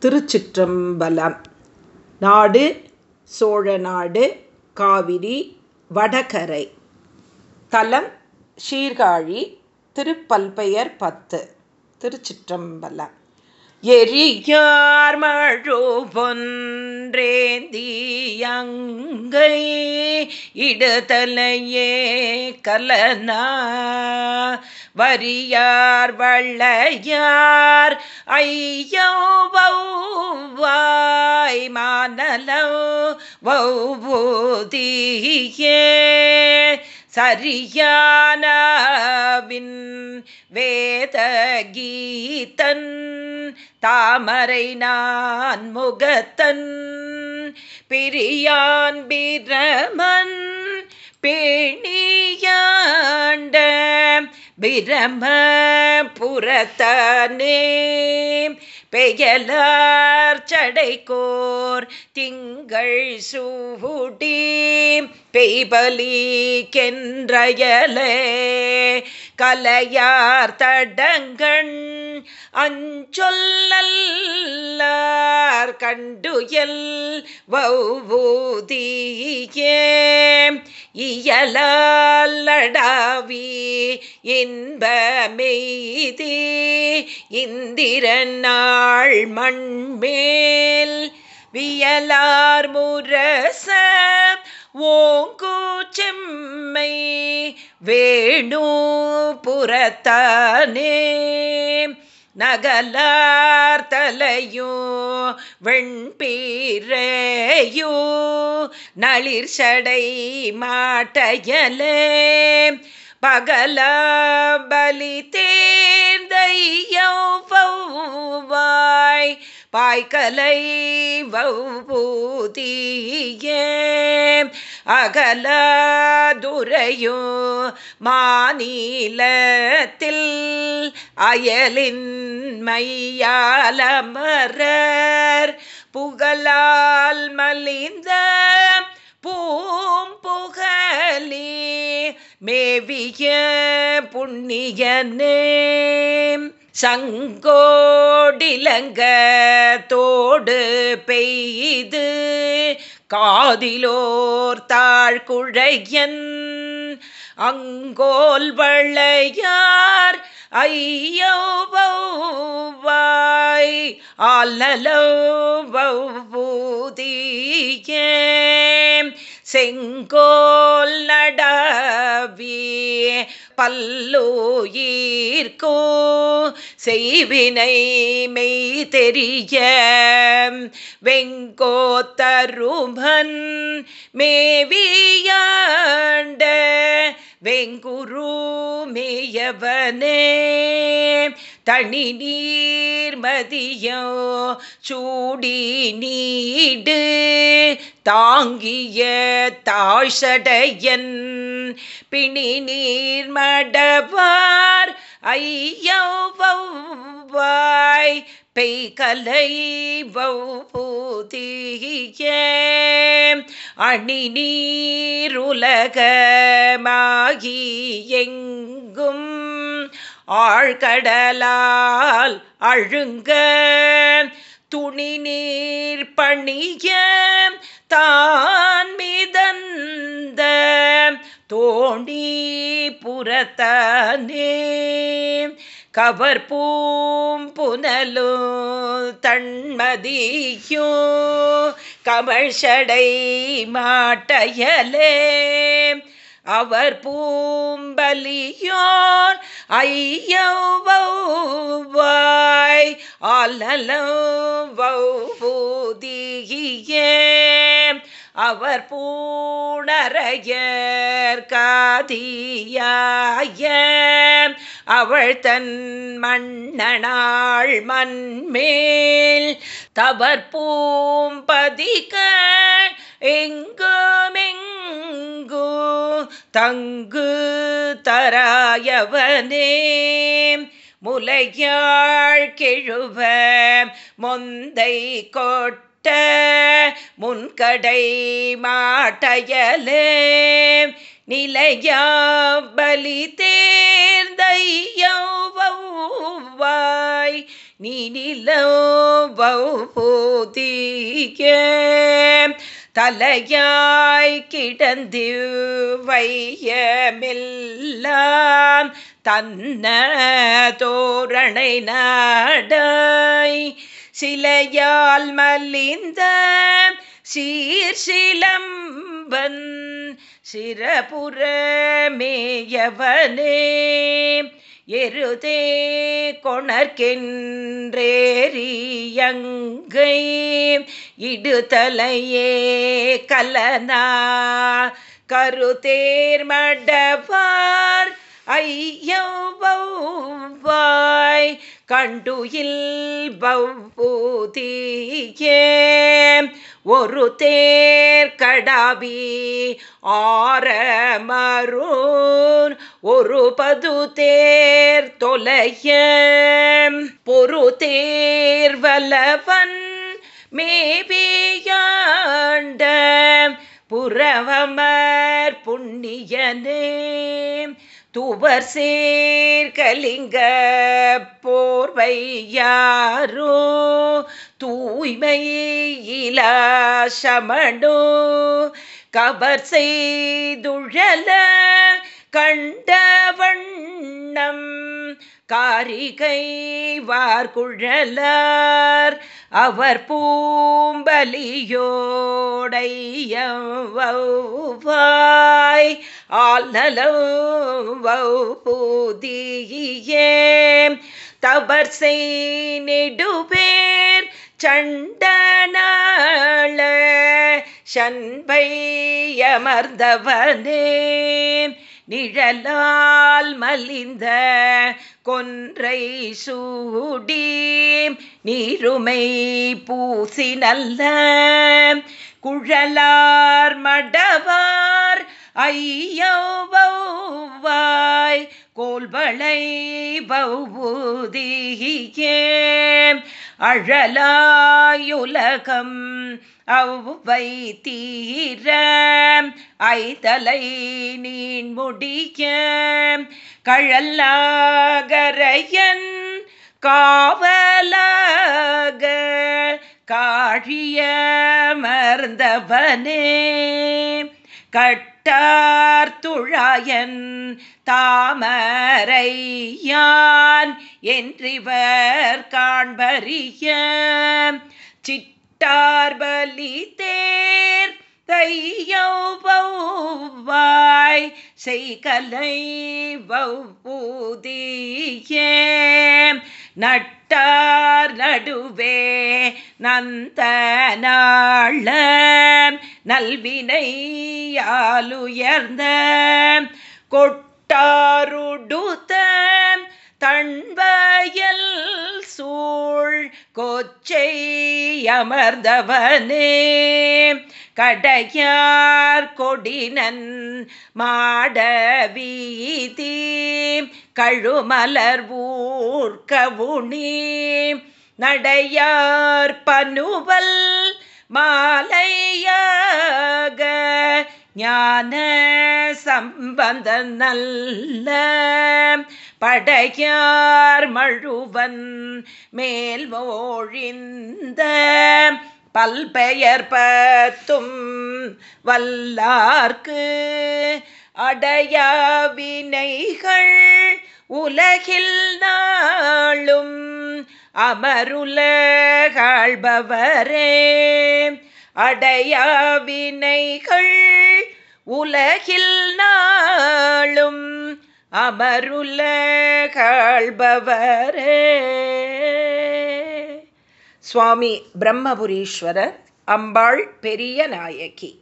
திருச்சிற்றம்பலம். நாடு சோழநாடு காவிரி வடகரை. தலம் சீர்காழி திருப்பல்பெயர் பத்து. திருச்சிற்றம்பலம். எரியார் மழு பொன்றேந்தி அங்கை கலனா. வரியார் வள்ளையார். ஐயோ வௌவாய் மானலோ வௌபூதியே சரியானவின் வேத கீதன் தாமரை நான் முகத்தன். பிரியான் பிரமன் பேணி பிரமபுரத்தானே பெயலார் சடைக்கோர் திங்கள் சூடி பெய்பலி கென்றயலே கலையார் தடங்கண் அஞ்சொல்லார் கண்டுயல் வௌபூதியே இயலாலடாவி இன்பமெய்தி இந்திரநாள் மண்மேல் வியலார் முரச ஓங்கு செம்மை வேணு புறத்தானே. நகலார் தலையோ வெண்பீரையோ நளிர் சடை மாட்டையலே. பகல பலி தேர்ந்தையவாய் பாய்கலை வௌபூதியே அகல துரையோ மாநிலத்தில் அயலின் மையாலமரர் புகழால் மலிந்த பூம்புகலி மேவிய புண்ணியனே. சங்கோடிலங்க தோடு பெய்து காதிலோர் தாழ்குழையன் அங்கோல் வளையார் ஐயோவாய் ஆலலோபூதியே செங்கோல் நடவி பல்லோயிர்கோ செய்வினை மெய் தெரிய வெங்கோத்தருமன் மேவியாண்ட வெங்குரு மேயவனே. தனி நீர்மதியோ சூடி நீடு தாங்கிய தாழ்சடையன் பிணி நீர்மடவார் ஐயவாய் பெய்கலை வௌபூதிய அணி நீருலகமாகி எங்கும் ஆழ்கடலால் அழுங்க. துணி நீர் பணிய தான் மிதந்த தோணி புறத்தனே. கவர் பூம் புனலோ தன்மதியோ கமழ்ஷடை மாட்டயலே. அவர் பூம்பலியோர் ஐயவாய் ஆலலவூதியே அவர் பூணரையர் காதியாய. அவள் தன் மன்னனாள் மண்மேல் தவர் பூம்பதிக எங்குமெங்கு தங்கு தராயவனே முலையாள் கிழுவ மொந்தை கொட்ட முன்கடை மாட்டையலே நிலையா பலி தேர்ந்தையவாய் நீனிலோ பௌபூதியே தலையாய் கிடந்து வையமெல்லாம் தன்ன தோரணை நாடாய். சிலையால் மலிந்த சீர் சிலம்பன் சிரபுரமேயவனே எருதே கொணர்கின்றேரியங்கை இடுதலையே கலனா கருதேர் மடவார் ஐயவாய் கண்டுயில் பௌபூதியே ஒரு தேர் கடாவி ஆரமரூர் ஒரு பது தேர் தொலைய பொறு தேர் வலவன் மேபியாண்ட புறவமர் புண்ணியனே துவர் சேர்கலிங்க போர்வையாரோ தூய்மை இலாசமனோ கபர் செய்துழல கண்ட வண்ணம் காரிகை வார்குழலார் அவர் பூம்பலியோடையவாய் ஆல்நலம் புதியே தபர் செய் நெடுபேர் சண்டனாள சண்பையமர்ந்தவனே நிழலால் மலிந்த கொன்றை சூடி நீருமை பூசி நல்ல குழலார் மடவார் ஐயோவாய் கோல்வளை பௌபூதியே அழலாயுலகம் அவ்வை தீர ஐதலை நீன் முடிய கழல்லாகரையன் காவலாக காழிய மறந்தவனே கட் கட்டார் துழாயன் தாமரையான் என்றிவர் காண்பறிய. சிட்டார்பலி தேர் தையௌவாய் செய்கலை வௌபூதியே நட்டார் நடுவே நந்த நாள நல்வினையாலுயர்ந்த கொட்டாருடுத்த தண்பயல் சூழ் கொச்சை அமர்ந்தவனே கடையார் கொடினன் மாட வீதி கழுமலர் ஊர்கவுணி. நடையார் பனுவல் மாலையாக ஞான சம்பந்த நல்ல படையார் மழுவன் மேல் மோழிந்த பல்பெயர் பத்தும் வல்லார்க்கு அடையாவினைகள் உலகில் நாளும் அமருலகாழ்பவரே. அடையாவினைகள் உலகில் நாளும் அமருலகாழ்பவரே. சுவாமி பிரம்மபுரீஸ்வரர் அம்பாள் பெரிய நாயகி.